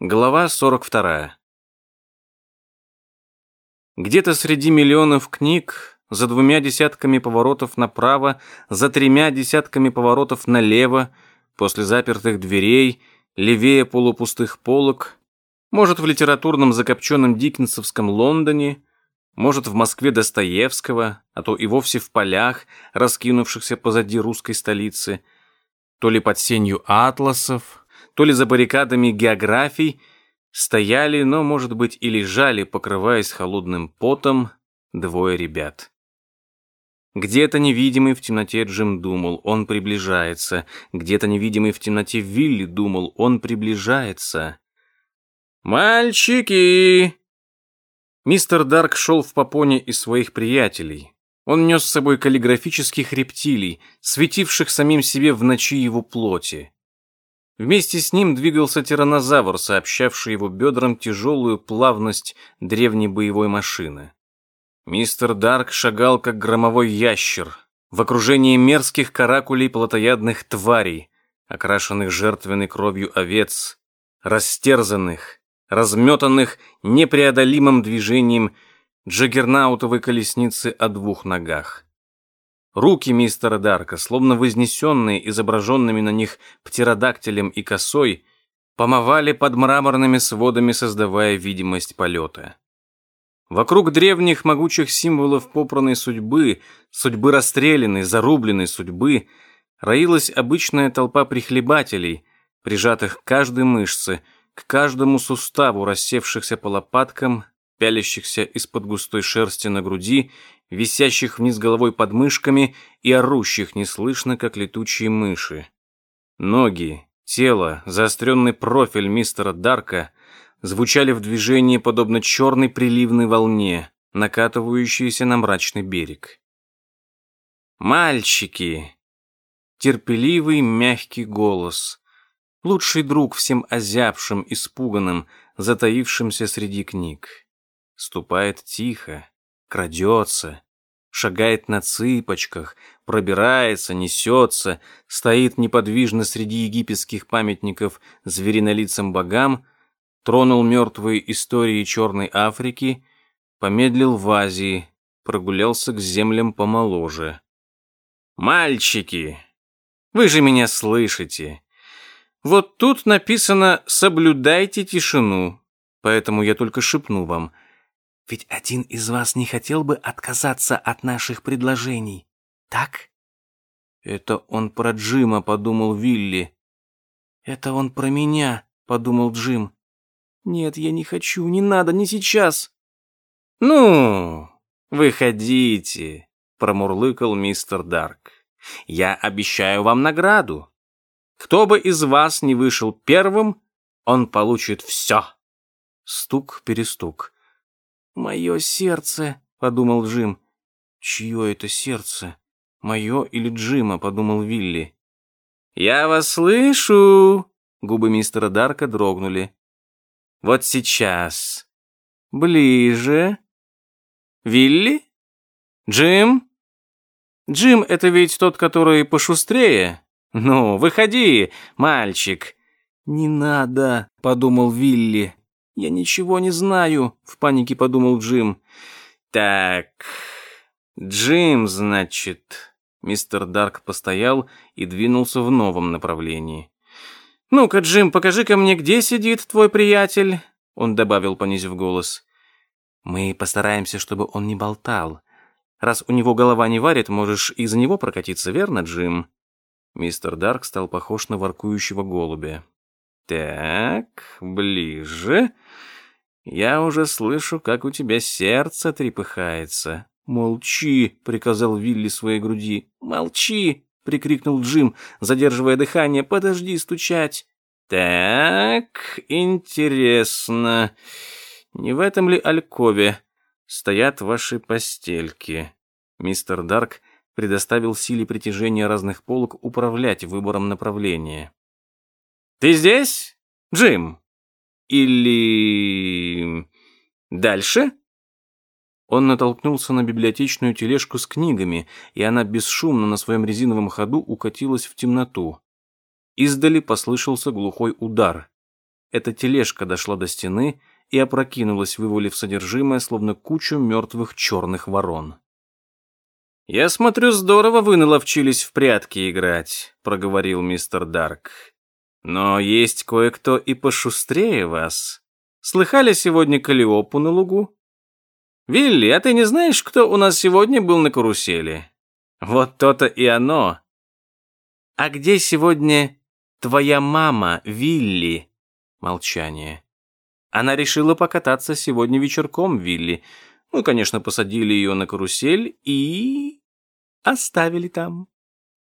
Глава 42. Где-то среди миллионов книг, за двумя десятками поворотов направо, за тремя десятками поворотов налево, после запертых дверей, левее полупустых полок, может, в литературном закопченном диккенсовском Лондоне, может, в Москве Достоевского, а то и вовсе в полях, раскинувшихся позади русской столицы, то ли под сенью атласов, то ли за баррикадами географий, стояли, но, может быть, и лежали, покрываясь холодным потом, двое ребят. Где-то невидимый в темноте Джим думал, он приближается. Где-то невидимый в темноте Вилли думал, он приближается. «Мальчики!» Мистер Дарк шел в попоне из своих приятелей. Он нес с собой каллиграфических рептилий, светивших самим себе в ночи его плоти. Вместе с ним двигался тираннозавр, сообщавший его бедрам тяжелую плавность древней боевой машины. Мистер Дарк шагал, как громовой ящер, в окружении мерзких каракулей плотоядных тварей, окрашенных жертвенной кровью овец, растерзанных, разметанных непреодолимым движением джаггернаутовой колесницы о двух ногах. Руки мистера Дарка, словно вознесенные изображенными на них птеродактилем и косой, помывали под мраморными сводами, создавая видимость полета. Вокруг древних могучих символов попранной судьбы, судьбы расстрелянной, зарубленной судьбы, роилась обычная толпа прихлебателей, прижатых к каждой мышце, к каждому суставу, рассевшихся по лопаткам, пялящихся из-под густой шерсти на груди висящих вниз головой под мышками и орущих неслышно, как летучие мыши. Ноги, тело, заостренный профиль мистера Дарка звучали в движении подобно черной приливной волне, накатывающейся на мрачный берег. «Мальчики!» Терпеливый, мягкий голос. Лучший друг всем озябшим, испуганным, затаившимся среди книг. Ступает тихо, крадется, шагает на цыпочках, пробирается, несется, стоит неподвижно среди египетских памятников зверинолицам богам, тронул мертвые истории Черной Африки, помедлил в Азии, прогулялся к землям помоложе. «Мальчики, вы же меня слышите. Вот тут написано «соблюдайте тишину», поэтому я только шепну вам – ведь один из вас не хотел бы отказаться от наших предложений, так? Это он про Джима, подумал Вилли. Это он про меня, подумал Джим. Нет, я не хочу, не надо, не сейчас. Ну, выходите, промурлыкал мистер Дарк. Я обещаю вам награду. Кто бы из вас не вышел первым, он получит все. Стук-перестук. «Мое сердце», — подумал Джим. «Чье это сердце? Мое или Джима?» — подумал Вилли. «Я вас слышу!» — губы мистера Дарка дрогнули. «Вот сейчас. Ближе. Вилли? Джим? Джим — это ведь тот, который пошустрее? Ну, выходи, мальчик!» «Не надо», — подумал Вилли. «Я ничего не знаю», — в панике подумал Джим. «Так, Джим, значит...» Мистер Дарк постоял и двинулся в новом направлении. «Ну-ка, Джим, покажи-ка мне, где сидит твой приятель», — он добавил, понизив голос. «Мы постараемся, чтобы он не болтал. Раз у него голова не варит, можешь и за него прокатиться, верно, Джим?» Мистер Дарк стал похож на воркующего голубя. «Так, ближе. Я уже слышу, как у тебя сердце трепыхается». «Молчи!» — приказал Вилли своей груди. «Молчи!» — прикрикнул Джим, задерживая дыхание. «Подожди стучать!» «Так, интересно, не в этом ли алькове стоят ваши постельки?» Мистер Дарк предоставил силе притяжения разных полок управлять выбором направления. Ты здесь, Джим? Или... дальше?» Он натолкнулся на библиотечную тележку с книгами, и она бесшумно на своем резиновом ходу укатилась в темноту. Издали послышался глухой удар. эта тележка дошла до стены и опрокинулась, вывалив содержимое, словно кучу мертвых черных ворон. «Я смотрю, здорово вы наловчились в прятки играть», — проговорил мистер Дарк. «Но есть кое-кто и пошустрее вас. Слыхали сегодня Калиопу на лугу? Вилли, а ты не знаешь, кто у нас сегодня был на карусели? Вот то-то и оно. А где сегодня твоя мама, Вилли?» Молчание. Она решила покататься сегодня вечерком, Вилли. Мы, конечно, посадили ее на карусель и... оставили там.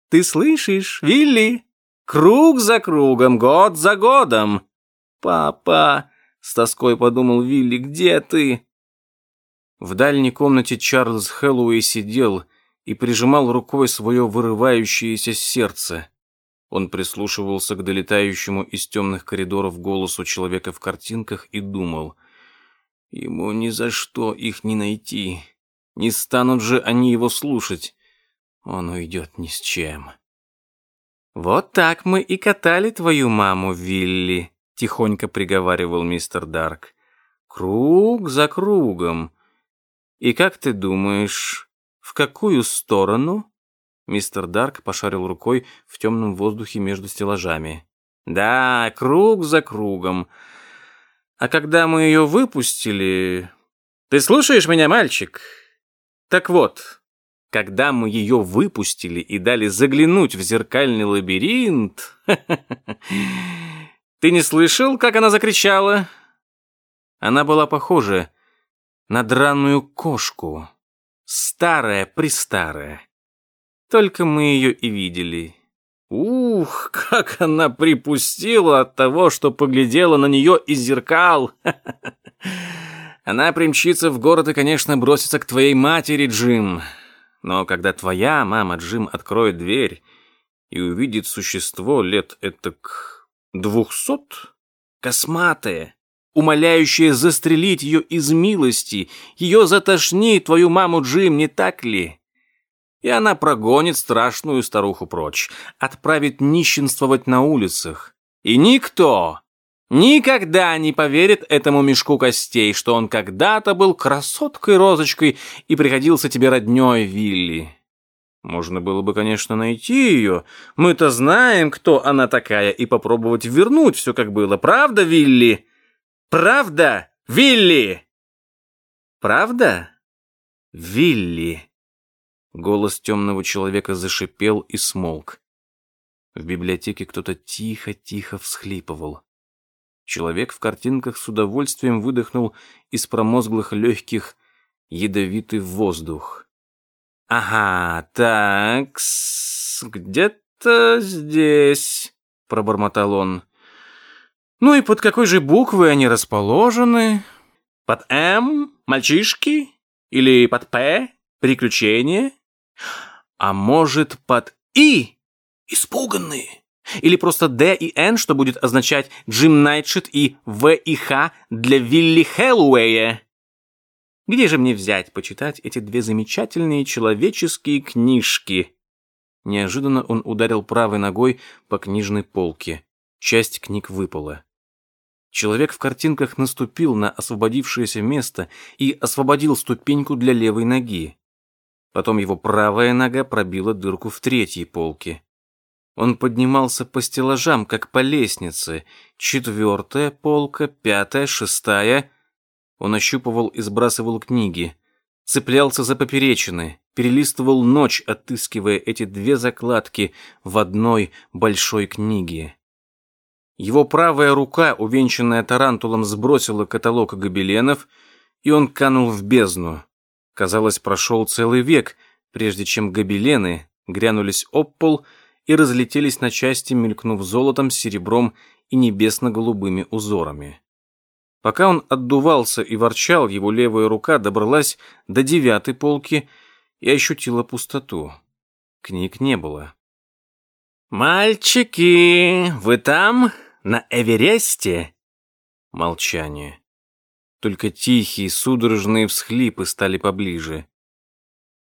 Ты слышишь, Вилли? Круг за кругом, год за годом. Папа, с тоской подумал Вилли, где ты? В дальней комнате Чарльз Хэллоуэй сидел и прижимал рукой свое вырывающееся сердце. Он прислушивался к долетающему из темных коридоров голосу человека в картинках и думал — Ему ни за что их не найти. Не станут же они его слушать. Он уйдет ни с чем. «Вот так мы и катали твою маму, Вилли», — тихонько приговаривал мистер Дарк. «Круг за кругом. И как ты думаешь, в какую сторону?» Мистер Дарк пошарил рукой в темном воздухе между стеллажами. «Да, круг за кругом. А когда мы ее выпустили... Ты слушаешь меня, мальчик? Так вот, когда мы ее выпустили и дали заглянуть в зеркальный лабиринт... Ты не слышал, как она закричала? Она была похожа на драную кошку. Старая-престарая. Только мы ее и видели. Ух, как она припустила от того, что поглядела на нее из зеркал. Она примчится в город и, конечно, бросится к твоей матери, Джим. Но когда твоя мама, Джим, откроет дверь и увидит существо лет этак двухсот, косматое, умоляющее застрелить ее из милости, ее затошнит твою маму, Джим, не так ли? и она прогонит страшную старуху прочь, отправит нищенствовать на улицах. И никто никогда не поверит этому мешку костей, что он когда-то был красоткой-розочкой и приходился тебе роднёй, Вилли. Можно было бы, конечно, найти ее. Мы-то знаем, кто она такая, и попробовать вернуть все как было. Правда, Вилли? Правда, Вилли? Правда, Вилли? Голос темного человека зашипел и смолк. В библиотеке кто-то тихо-тихо всхлипывал. Человек в картинках с удовольствием выдохнул из промозглых легких ядовитый воздух. «Ага, так, где-то здесь», — пробормотал он. «Ну и под какой же буквой они расположены? Под «М» — мальчишки? Или под «П» — приключения? А может, под «И» испуганные? Или просто «Д» и «Н», что будет означать Джим Найтшит и «В» и «Х» для Вилли Хэллоуэя? Где же мне взять почитать эти две замечательные человеческие книжки? Неожиданно он ударил правой ногой по книжной полке. Часть книг выпала. Человек в картинках наступил на освободившееся место и освободил ступеньку для левой ноги. Потом его правая нога пробила дырку в третьей полке. Он поднимался по стеллажам, как по лестнице. Четвертая полка, пятая, шестая. Он ощупывал и сбрасывал книги. Цеплялся за поперечины, перелистывал ночь, отыскивая эти две закладки в одной большой книге. Его правая рука, увенчанная тарантулом, сбросила каталог гобеленов, и он канул в бездну. Казалось, прошел целый век, прежде чем гобелены грянулись об пол и разлетелись на части, мелькнув золотом, серебром и небесно-голубыми узорами. Пока он отдувался и ворчал, его левая рука добралась до девятой полки и ощутила пустоту. Книг не было. «Мальчики, вы там, на Эвересте?» Молчание. Только тихие, судорожные всхлипы стали поближе.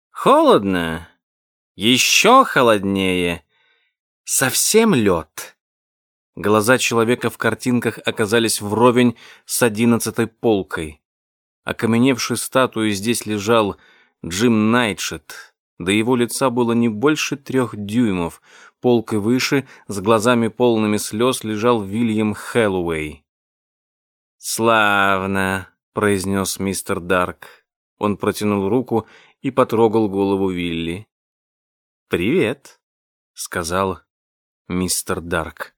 «Холодно? Еще холоднее? Совсем лед?» Глаза человека в картинках оказались вровень с одиннадцатой полкой. Окаменевшей статуей здесь лежал Джим Найтшет. До его лица было не больше трех дюймов. Полкой выше, с глазами полными слез, лежал Вильям Хэллоуэй. «Славно», — произнес мистер Дарк. Он протянул руку и потрогал голову Вилли. «Привет», — сказал мистер Дарк.